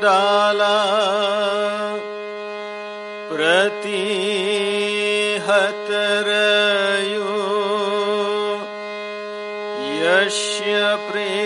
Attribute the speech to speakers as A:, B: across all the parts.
A: चण्डाला प्रतिहतरयो यस्य प्रेम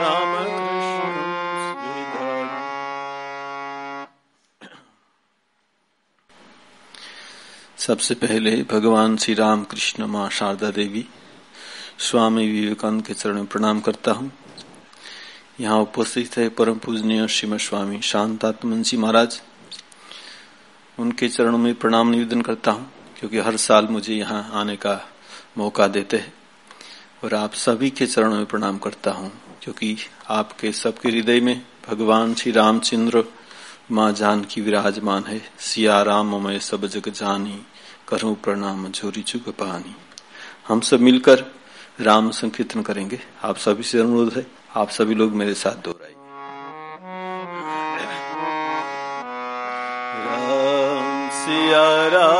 B: सबसे पहले भगवान श्री राम कृष्ण माँ शारदा देवी, स्वामी विवेकानंद के चरण में प्रणाम करता हूँ। यहाँ उपस्थित है परम पूजनीय श्रीमद स्वामी शांतात्मन जी महाराज। उनके चरणों में प्रणाम निवेदन करता हूँ, क्योंकि हर साल मुझे यहाँ आने का मौका देते हैं और आप सभी के चरणों में प्रणाम करता हूँ। क्योंकि आपके सबके हृदय में भगवान श्री रामचंद्र माँ जान की विराजमान है। सिया राम मय सब जग जानी, करूँ प्रणाम झोरी चुग पानी। हम सब मिलकर राम संकीर्तन करेंगे। आप सभी से अनुरोध है, आप सभी लोग मेरे साथ दोहराइए।
A: राम सिया राम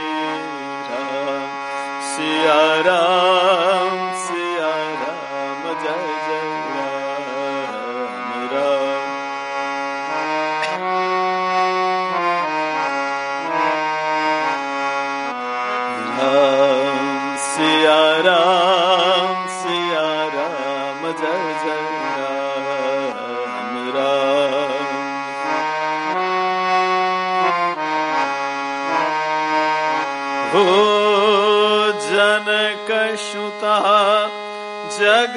A: सिया राम सिया राम जय जय। जनकसुता जग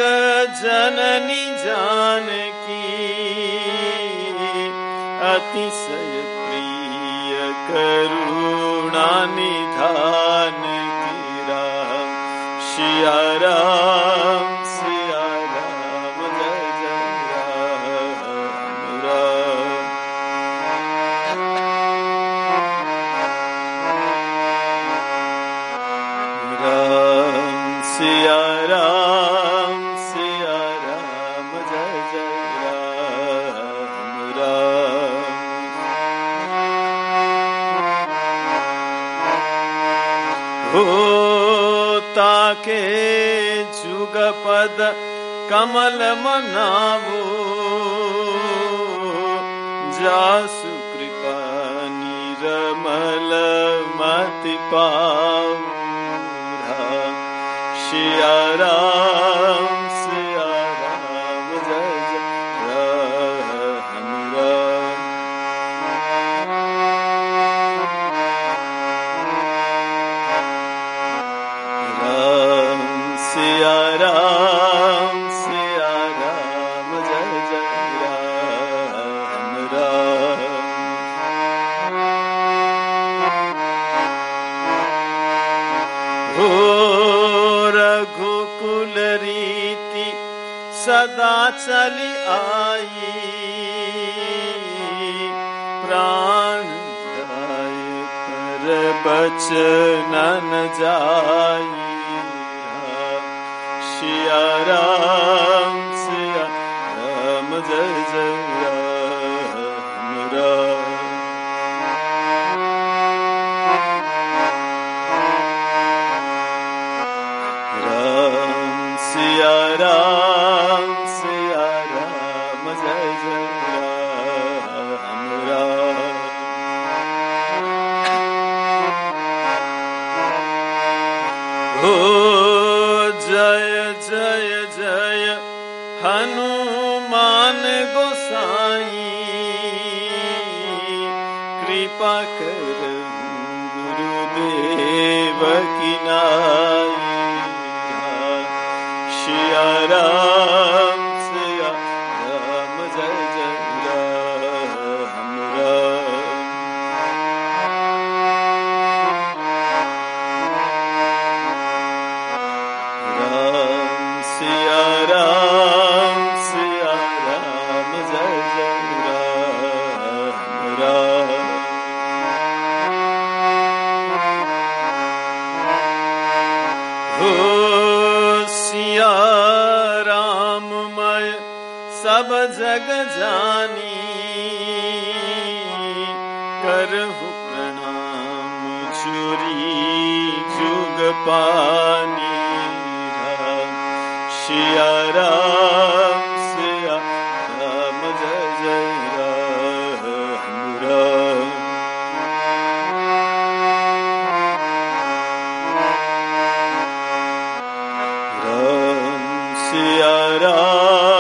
A: जननी जान की अतिशय प्रिय करुणा निधान गिरा शिया हो के जुगपद कमल मनावो। जासु कृपा निरमल मति पाऊ शिया सदा चली आई। प्राण जाय कर बचनन जाई शिया राम सिया राम जय। हनुमान गोसाई कृपा कर गुरुदेव की नाई। शिया हो सिया सब जग जानी करहु प्रणाम चुरी जुग पानी सिया